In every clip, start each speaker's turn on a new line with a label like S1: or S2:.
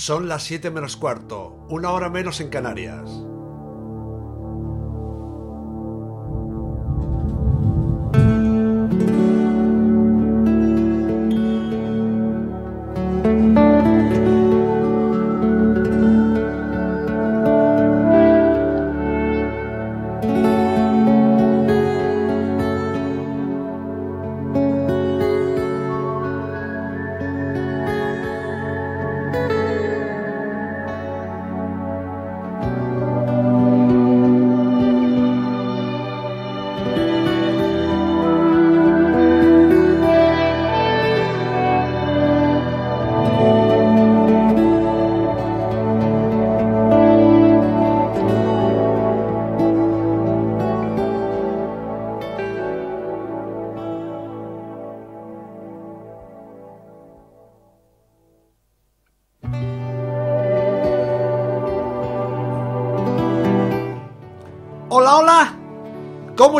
S1: Son las 7 menos cuarto, una hora menos en Canarias.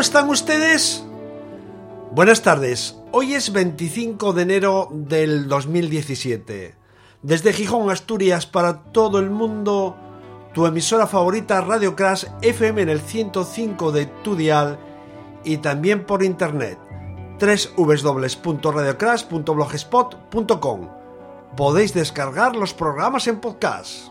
S1: ¿Cómo están ustedes? Buenas tardes. Hoy es 25 de enero del 2017. Desde Gijón, Asturias, para todo el mundo, tu emisora favorita Radio Crash FM en el 105 de tu dial y también por internet www.radiocrash.blogspot.com. Podéis descargar los programas en podcast.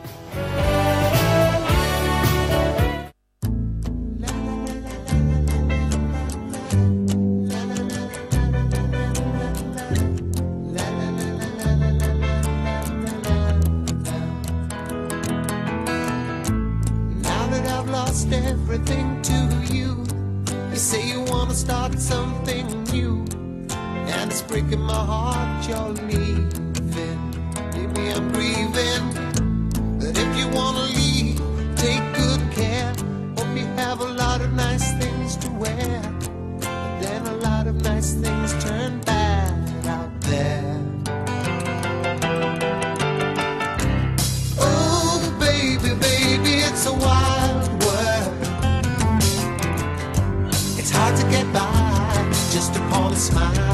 S2: Get by just upon a smile.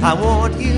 S2: I want you.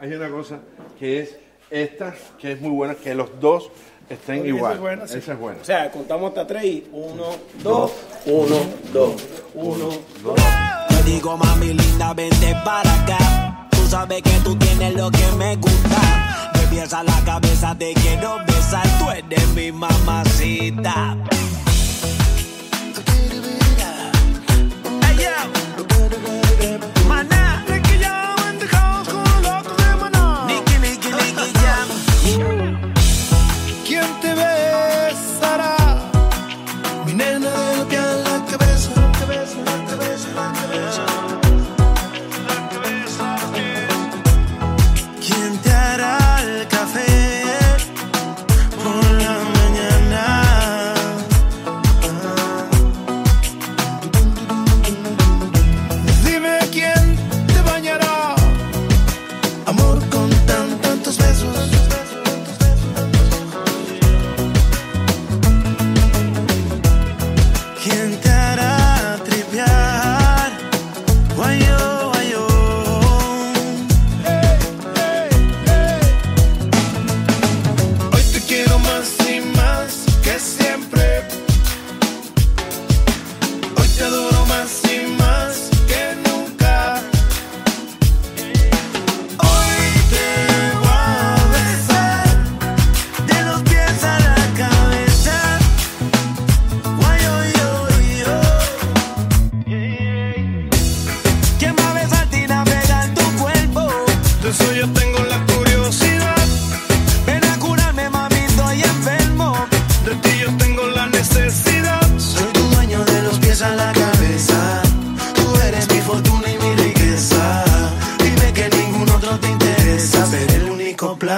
S3: Hay una cosa que es esta, que es muy buena, que los dos estén
S4: Oye,
S3: igual.
S4: Esa es buena.
S3: Esa es buena.
S4: O sea, contamos hasta tres y uno, dos, uno, dos, uno, dos.
S5: Te digo, mami linda, vente para acá. Tú sabes que tú tienes lo que me gusta. De pies la cabeza te quiero besar. Tú eres mi mamacita.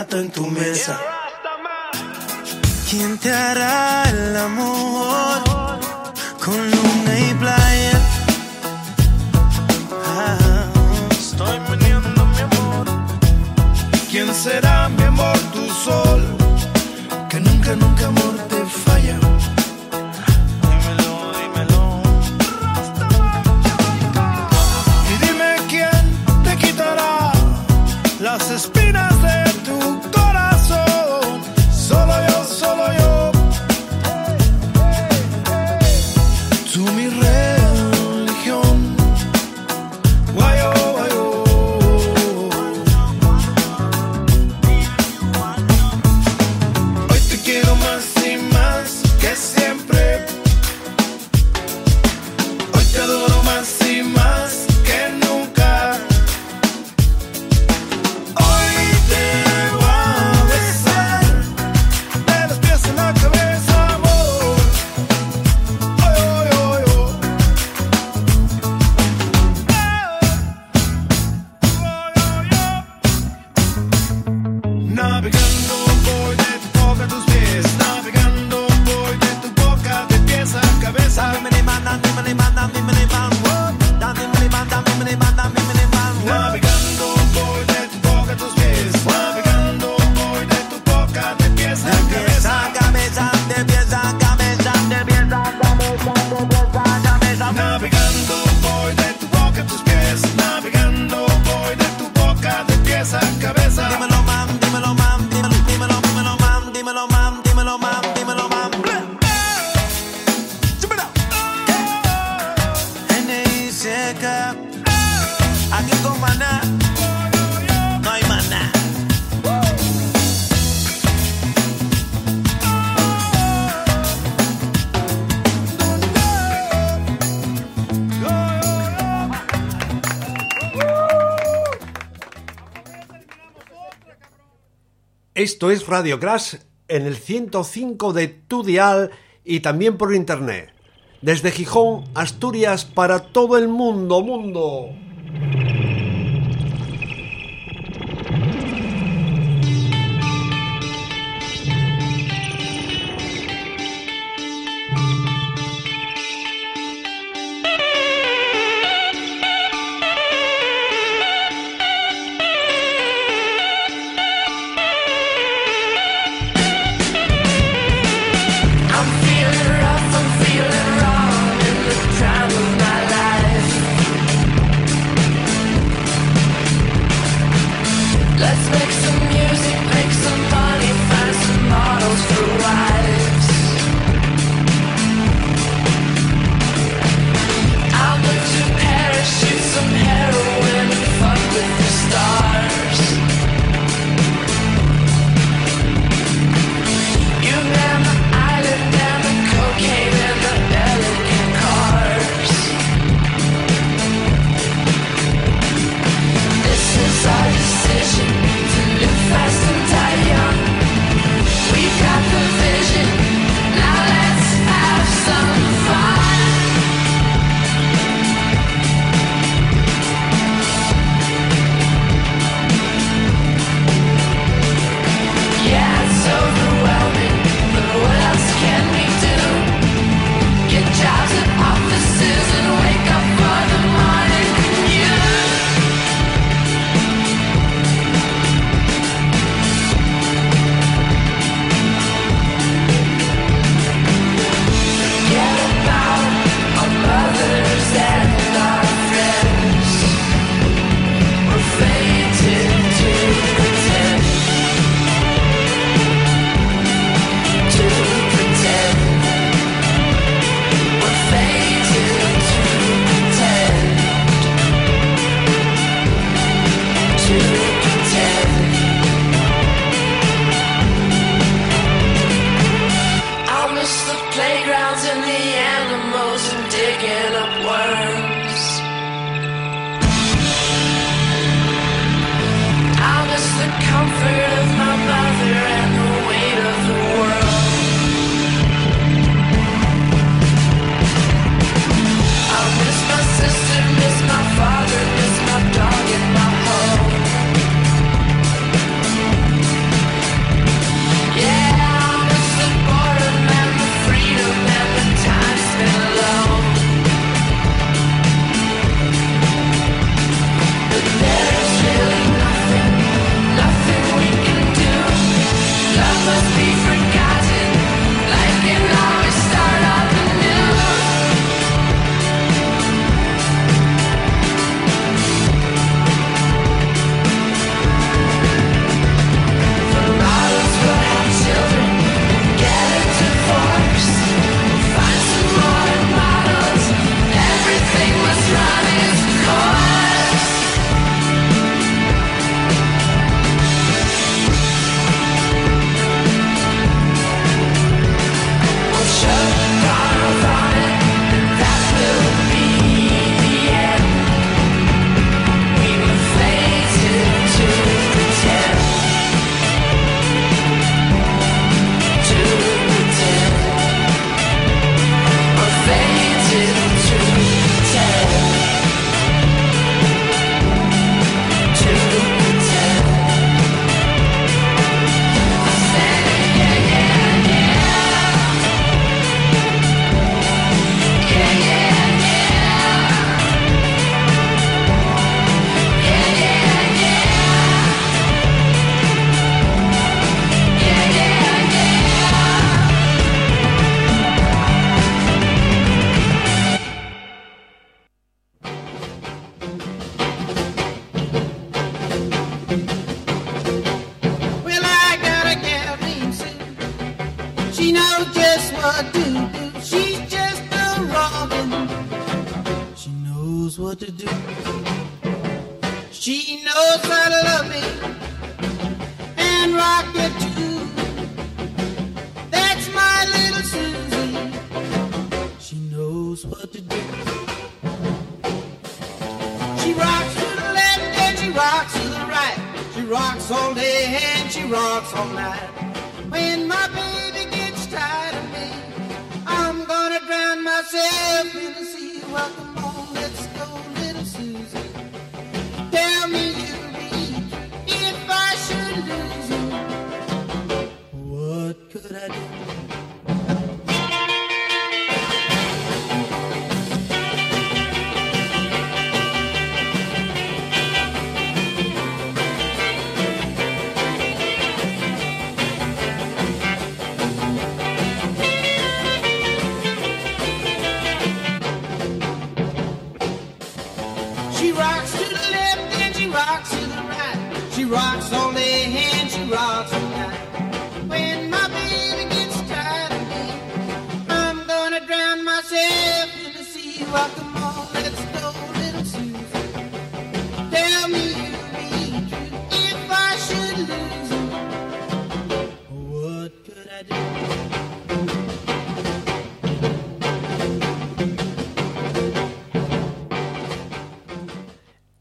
S5: en tu mesa. ¿Quién te hará el amor con luna y playa? Ah. Estoy viniendo mi amor. ¿Quién será mi amor tu sol? Que nunca, nunca
S1: Esto es Radio Crash en el 105 de tu dial y también por internet. Desde Gijón, Asturias, para todo el mundo, mundo.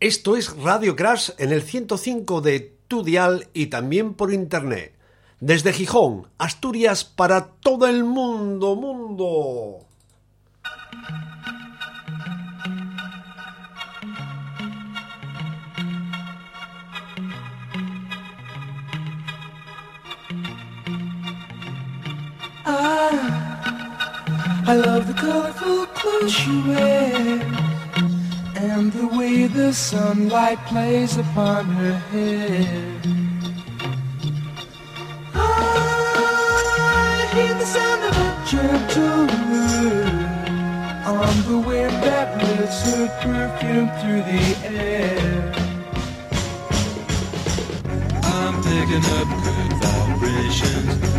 S1: Esto es Radio Crash en el 105 de tu dial y también por internet. Desde Gijón, Asturias para todo el mundo, mundo.
S6: and the way the sunlight plays upon her hair. I hear the sound of a gentle wind on the wind that lifts her perfume through the air.
S7: I'm picking up good vibrations.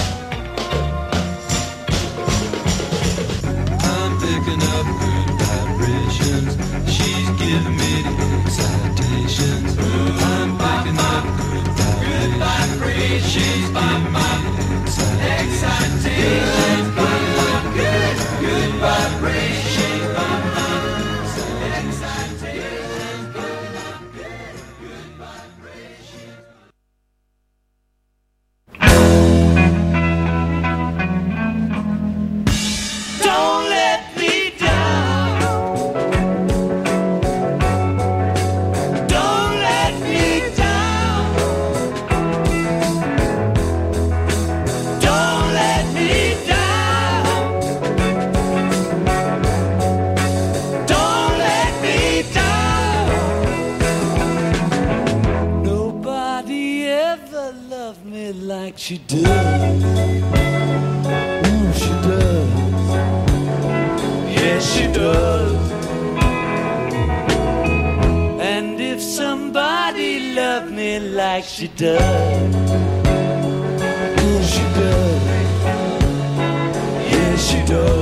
S7: love me
S8: like she does. Ooh, she does. Yeah, she does.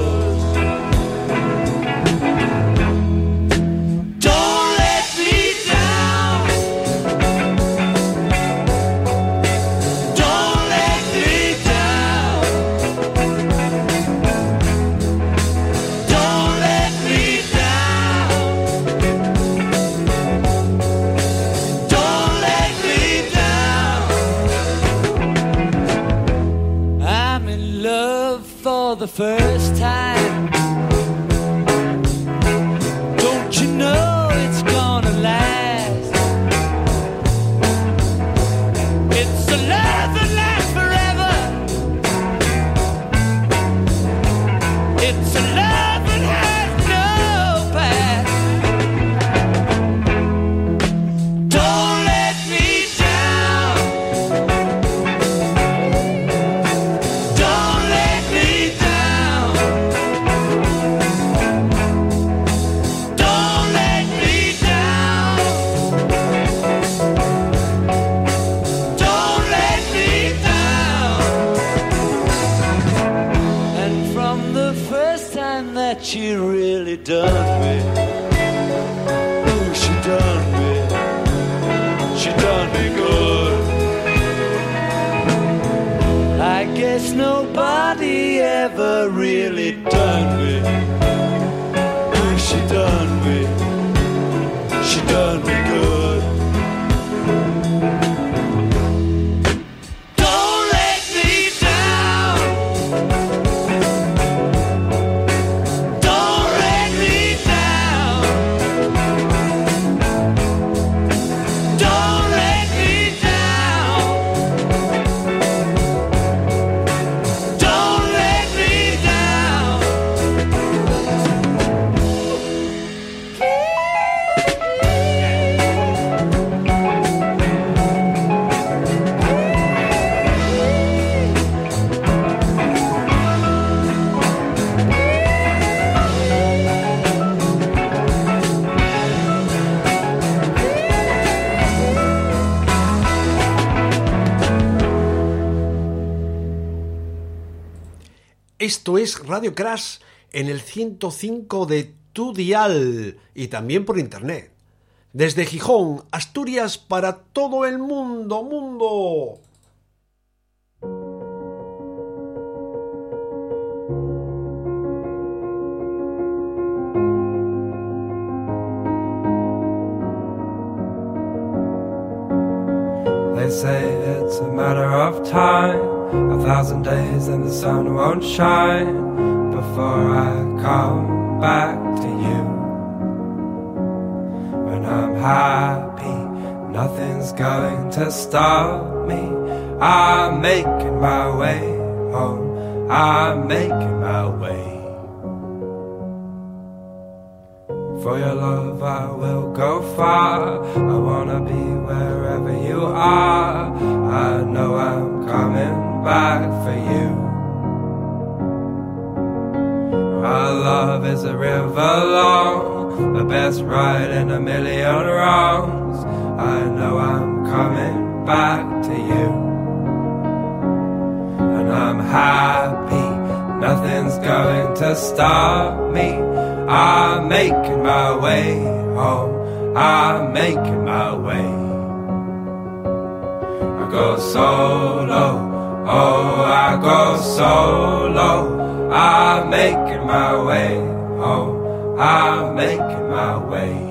S7: For
S1: Es Radio Crash en el 105 de tu dial y también por internet. Desde Gijón, Asturias para todo el mundo, mundo.
S9: A thousand days and the sun won't shine before I come back to you. When I'm happy, nothing's going to stop me. I'm making my way home, I'm making my way. For your love, I will go far. I wanna be wherever you are. I know I'm coming back for you. Our love is a river long, the best ride in a million wrongs. I know I'm coming back to you. And I'm happy, nothing's going to stop me. I'm making my way home. I'm making my way. I go solo. Oh, I go solo. I'm making my way home. I'm making my way.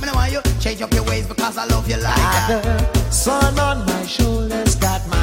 S2: me know
S10: why you change up your ways because I love you like that.
S2: Sun on my shoulders, got my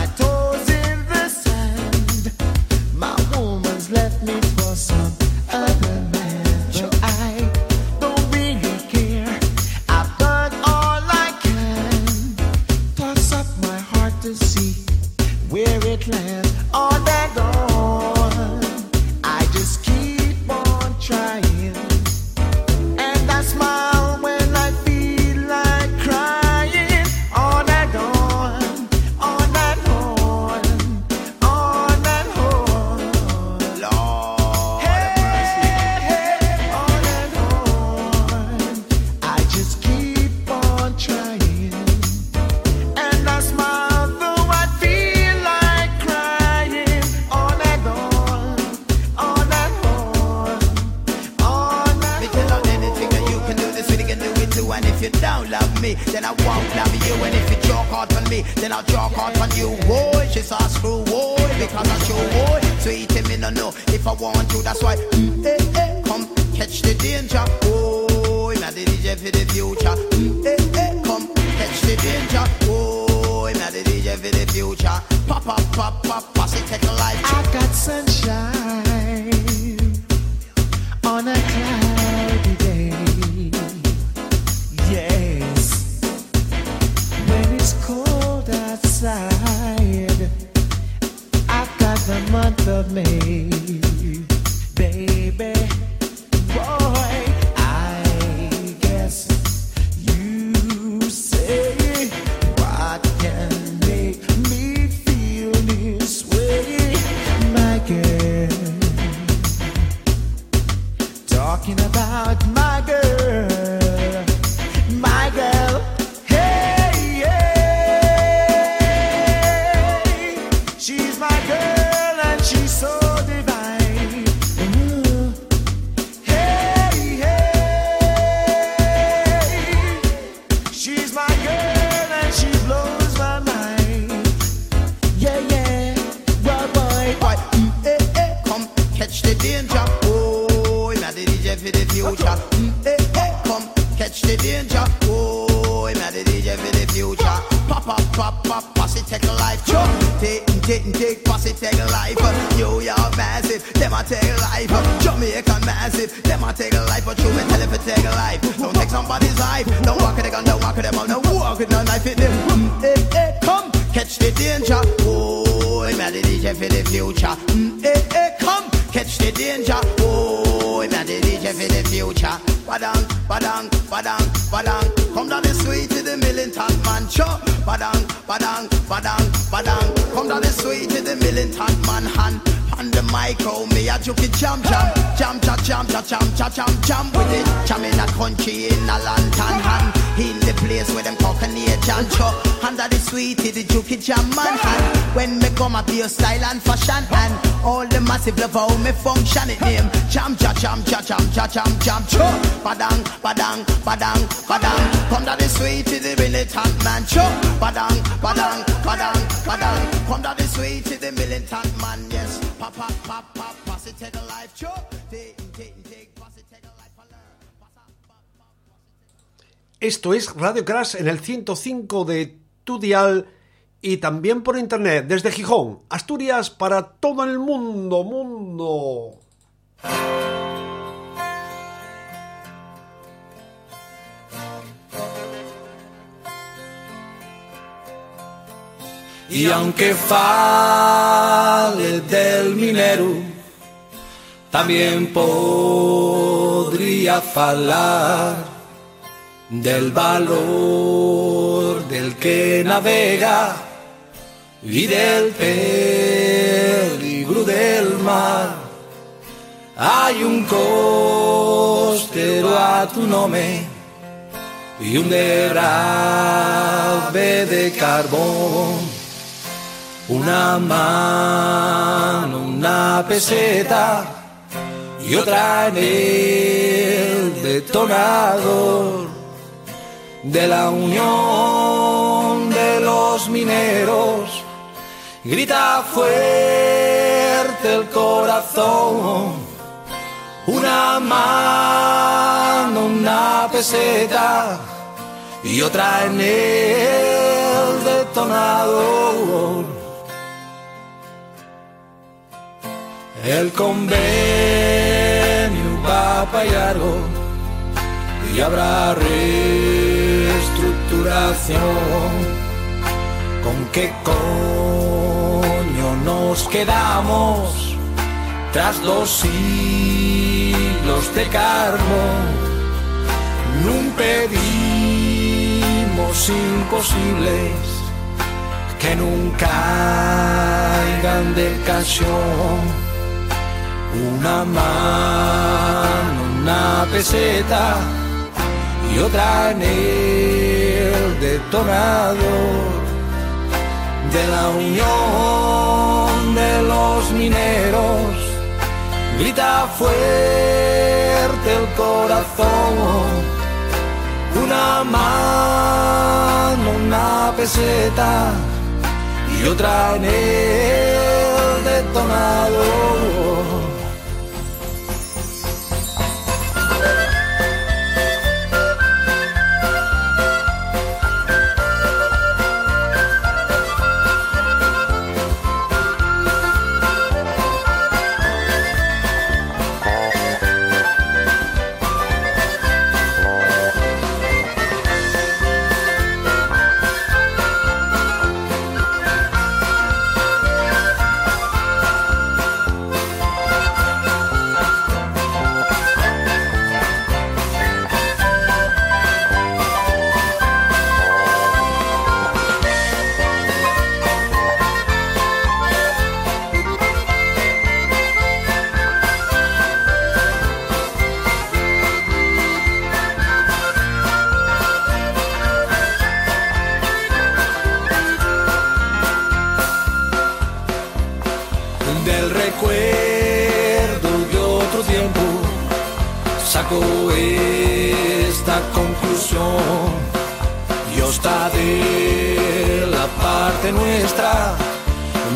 S2: again. When
S10: me come
S11: up your style and fashion and all the massive love how me function it name. Jam cha jam cha jam cha jam jam cho. Badang badang badang badang. Come down the the militant man cho. Badang badang badang badang. Come down the sweetie, the militant man. Yes, pop pop pop pop. Pass it take a life cho. Take.
S1: Esto es Radio Crash en el 105 de tu dial y también por internet desde Gijón, Asturias para todo el mundo, mundo.
S12: Y aunque fale del minero, también podría falar del valor del que navega y del peligro del mar. Hay un costero a tu nombre y un derrabe de carbón. Una mano, una peseta y otra en el detonador de la unión de los mineros. Grita fuerte el corazón, una mano, una peseta y otra en el detonador. El convenio va para largo y habrá reestructuración. ¿Con qué coño nos quedamos tras dos siglos de carbón? No pedimos imposibles que nunca caigan del cachón una mano, una peseta y otra en el detonador de la unión de los mineros. Grita fuerte el corazón, una mano, una peseta y otra en el detonador.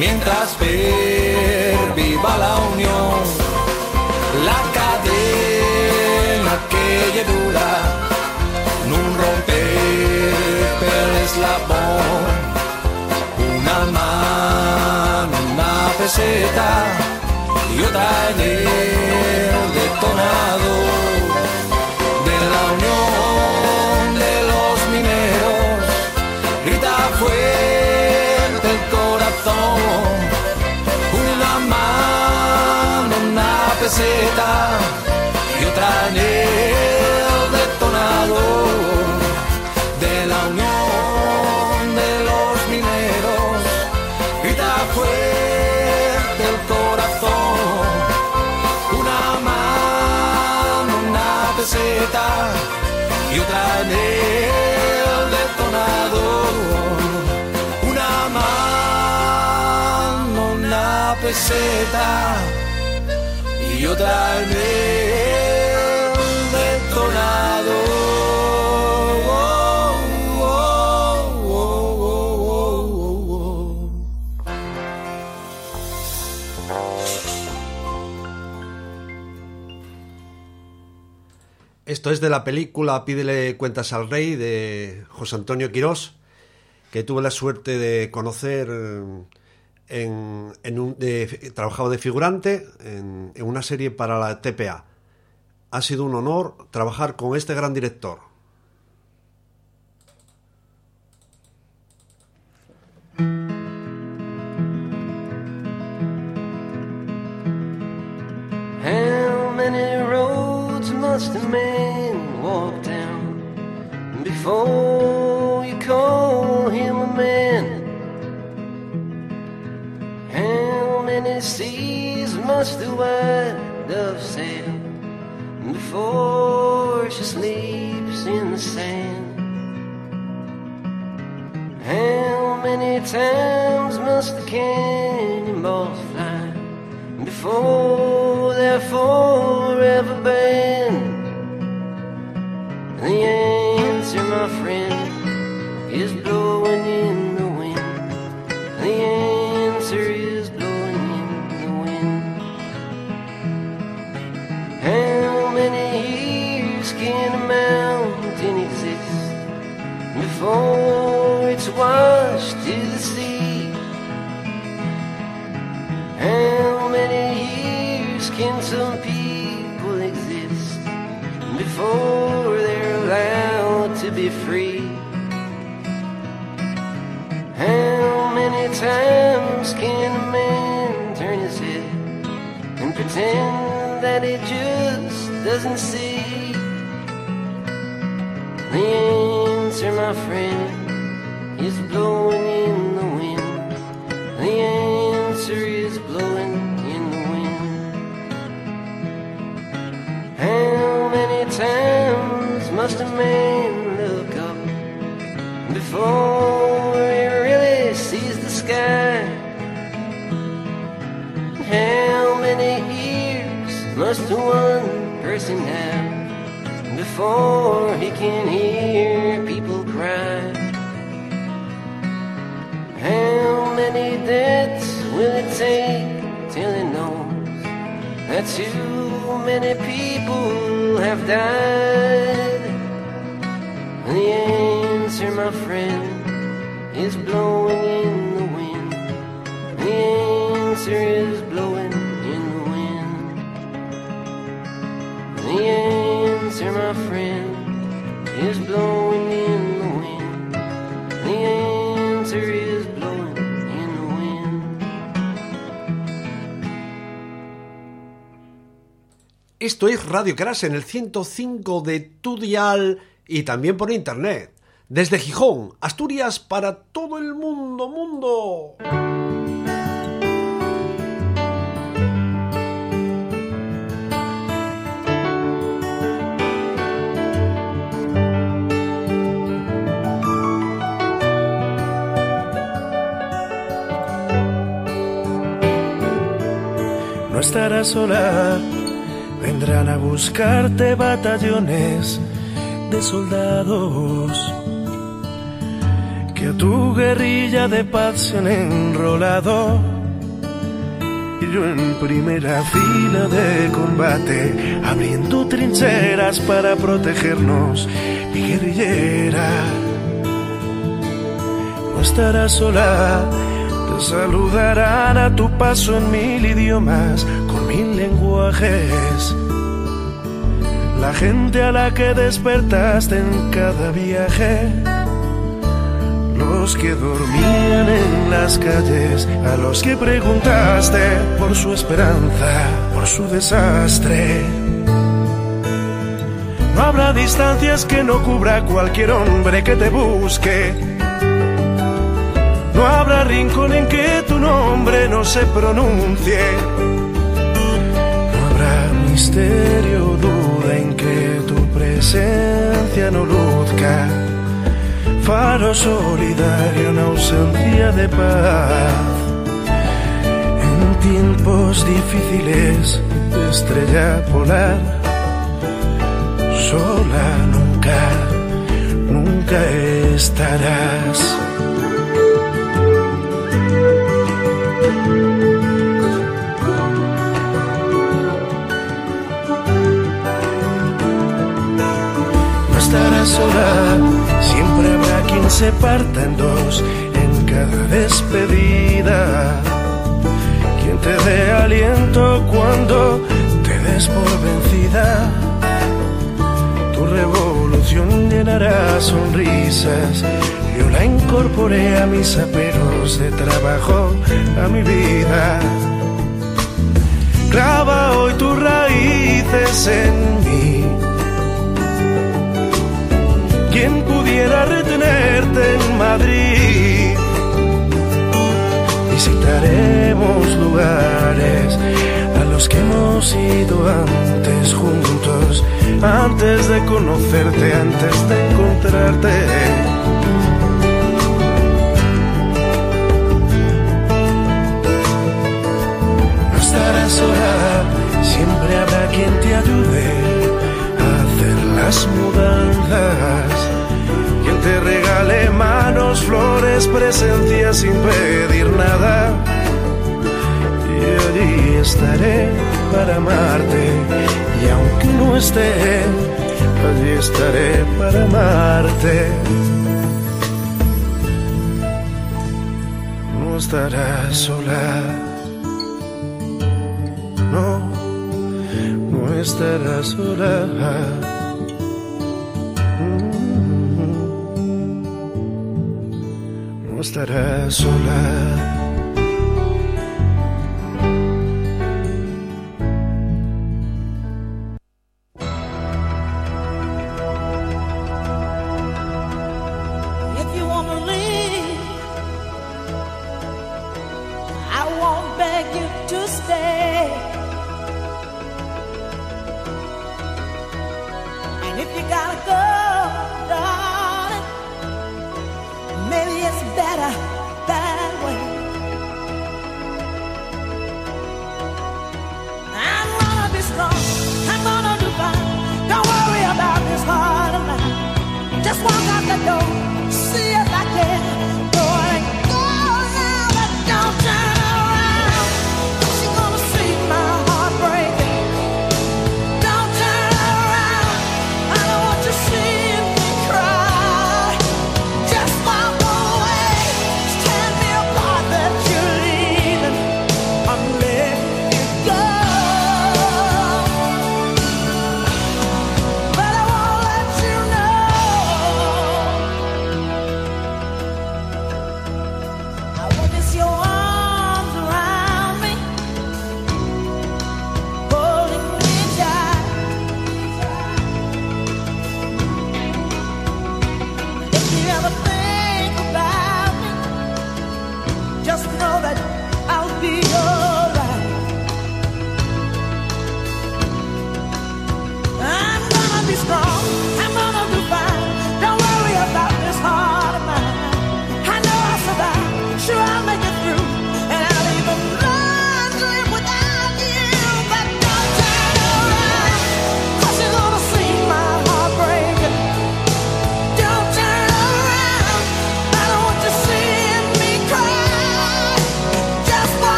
S12: Mientras viva la unión la cadena que lleva no romper el eslabón una mano, una peseta y otra en el y otra en el detonador de la unión de los mineros. Grita fuerte el corazón, una mano, una peseta y otra en el detonador. Una mano, una peseta y otra en.
S1: Esto es de la película Pídele cuentas al rey de José Antonio Quirós, que tuve la suerte de conocer eh, en, un, de, de figurante en, una serie para la TPA. Ha sido un honor trabajar con este gran director.
S13: How many roads must a man walk? Many seas must the white dove sail before she sleeps in the sand? How many times must the cannonballs fly before they're forever banned? Some people exist before they're allowed to be free? How many times can a man turn his head and pretend that he just doesn't see? The answer, my friend, is blowing before he really sees the sky? How many ears must one person have before he can hear people cry? How many deaths will it take till he knows that too many people have died? The answer, my friend, is blowing in the wind. The answer is blowing in the wind. The answer, my friend, is blowing in the wind. The answer is blowing in the wind.
S1: Esto es Radio Crash en el 105 de tu dial y también por internet. Desde Gijón, Asturias para todo el mundo, mundo.
S5: No estarás sola, vendrán a buscarte batallones de soldados que a tu guerrilla de paz se han enrolado. Y yo en primera fila de combate, abriendo trincheras para protegernos, mi guerrillera. No estarás sola, te saludarán a tu paso en mil idiomas, con mil lenguajes. La gente a la que despertaste en cada viaje. Los que dormían en las calles, a los que preguntaste por su esperanza, por su desastre. No habrá distancias que no cubra cualquier hombre que te busque. No habrá rincón en que tu nombre no se pronuncie. No habrá misterio, duda en que tu presencia no luzca. Faro solidario en ausencia de paz. En tiempos difíciles, estrella polar, sola nunca, nunca estarás. Estarás sola, se parta en dos en cada despedida. Quien te dé aliento cuando te des por vencida. Tu revolución llenará sonrisas. Yo la incorporé a mis aperos de trabajo, a mi vida. Graba hoy tus raíces en. ¿Quién pudiera retenerte en Madrid? Visitaremos lugares a los que hemos ido antes juntos, antes de conocerte, antes de encontrarte. No estarás sola, siempre habrá quien te ayude a hacer las mudanzas. Regale manos, flores, presencia sin pedir nada. Y allí estaré para amarte. Y aunque no esté, allí estaré para amarte. No estarás sola. No, no estarás sola. No estarás sola.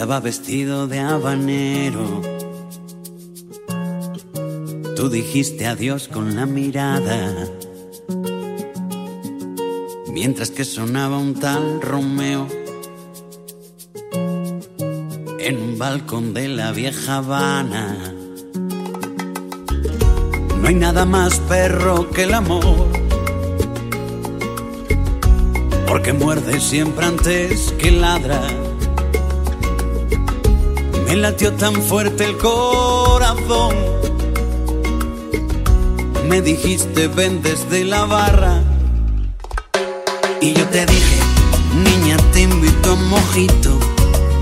S14: Estaba vestido de habanero. Tú dijiste adiós con la mirada. Mientras que sonaba un tal Romeo en un balcón de la vieja Habana. No hay nada más perro que el amor, porque muerde siempre antes que ladra. Me latió tan fuerte el corazón. Me dijiste ven desde la barra. Y yo te dije, niña, te invito a un mojito.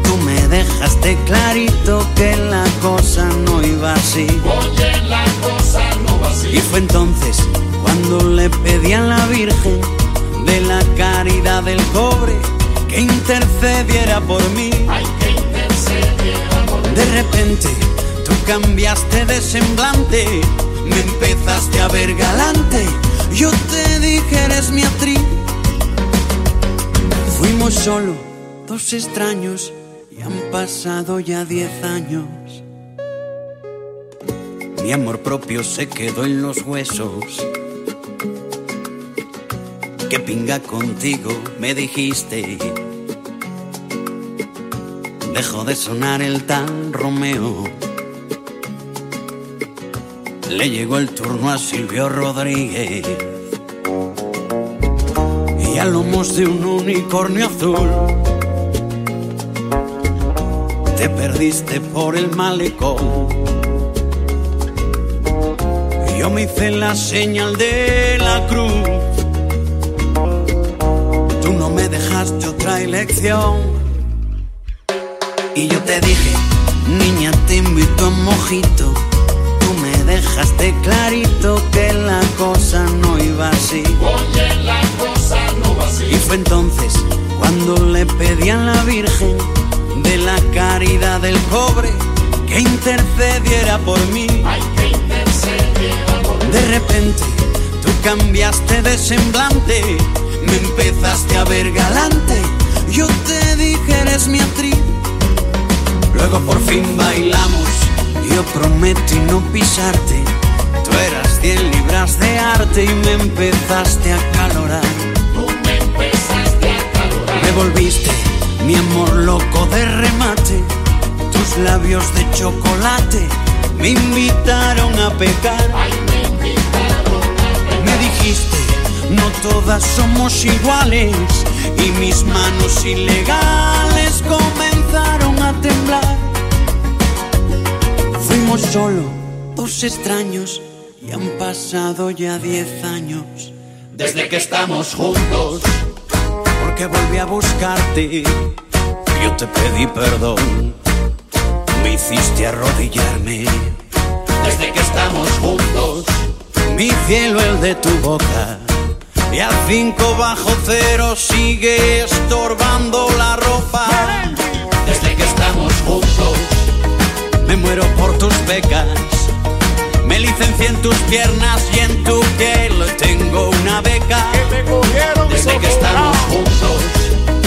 S14: Tú me dejaste clarito que la cosa no iba así.
S15: Oye, la cosa no va así.
S14: Y fue entonces cuando le pedí a la Virgen de la caridad del cobre que intercediera por mí.
S15: Ay, que intercediera por mí.
S14: De repente tú cambiaste de semblante, me empezaste a ver galante. Yo te dije eres mi actriz. Fuimos solo dos extraños y han pasado ya diez años. Mi amor propio se quedó en los huesos. Que pinga contigo, me dijiste. Dejó de sonar el tal Romeo. Le llegó el turno a Silvio Rodríguez. Y a lomos de un unicornio azul. Te perdiste por el malecón. Yo me hice la señal de la cruz. Tú no me dejaste otra elección. Y yo te dije, niña, te invito a un mojito. Tú me dejaste clarito que la cosa no iba así.
S15: Oye, la cosa no va así.
S14: Y fue entonces cuando le pedí a la Virgen de la caridad del pobre que intercediera por mí.
S15: Ay, que intercediera por mí.
S14: De repente tú cambiaste de semblante, me empezaste a ver galante. Yo te dije eres mi actriz. Luego por fin bailamos, yo prometí no pisarte. Tú eras 100 libras de arte y me empezaste a calorar.
S15: Tú me empezaste a calorar.
S14: Me volviste mi amor loco de remate. Tus labios de chocolate me invitaron a pecar.
S15: Ay, me invitaron a
S14: Me dijiste, no todas somos iguales. Y mis manos ilegales comenzaron Fuimos solo dos extraños y han pasado ya diez años
S15: Desde que estamos juntos.
S14: porque volví a buscarte. Yo te pedí perdón, me hiciste arrodillarme.
S15: Desde que estamos juntos.
S14: Mi cielo, el de tu boca. Y a cinco bajo cero sigue estorbando la ropa. Me muero por tus becas. Me licencié en tus piernas y en tu piel tengo una beca.
S15: Desde que estamos juntos.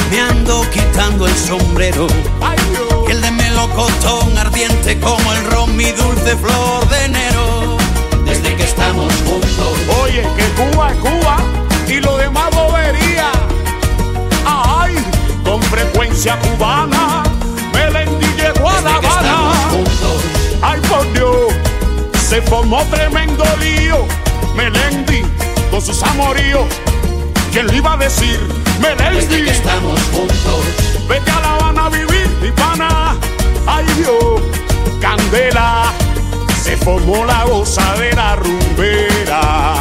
S14: Me ando quitando el sombrero. Y el de melocotón ardiente como el ron, mi dulce flor de enero.
S15: Desde que estamos juntos.
S16: Oye, que Cuba es Cuba y lo demás bobería. Ay, con frecuencia cubana, Melendi llegó a La Ay, por Dios, se formó tremendo lío. Melendi con sus amoríos. ¿Quién le iba a decir?
S15: Desde
S16: Melendi,
S15: que estamos juntos.
S16: vete a La Habana a vivir, mi pana. Ay, Dios, candela, se formó la gozadera rumbera.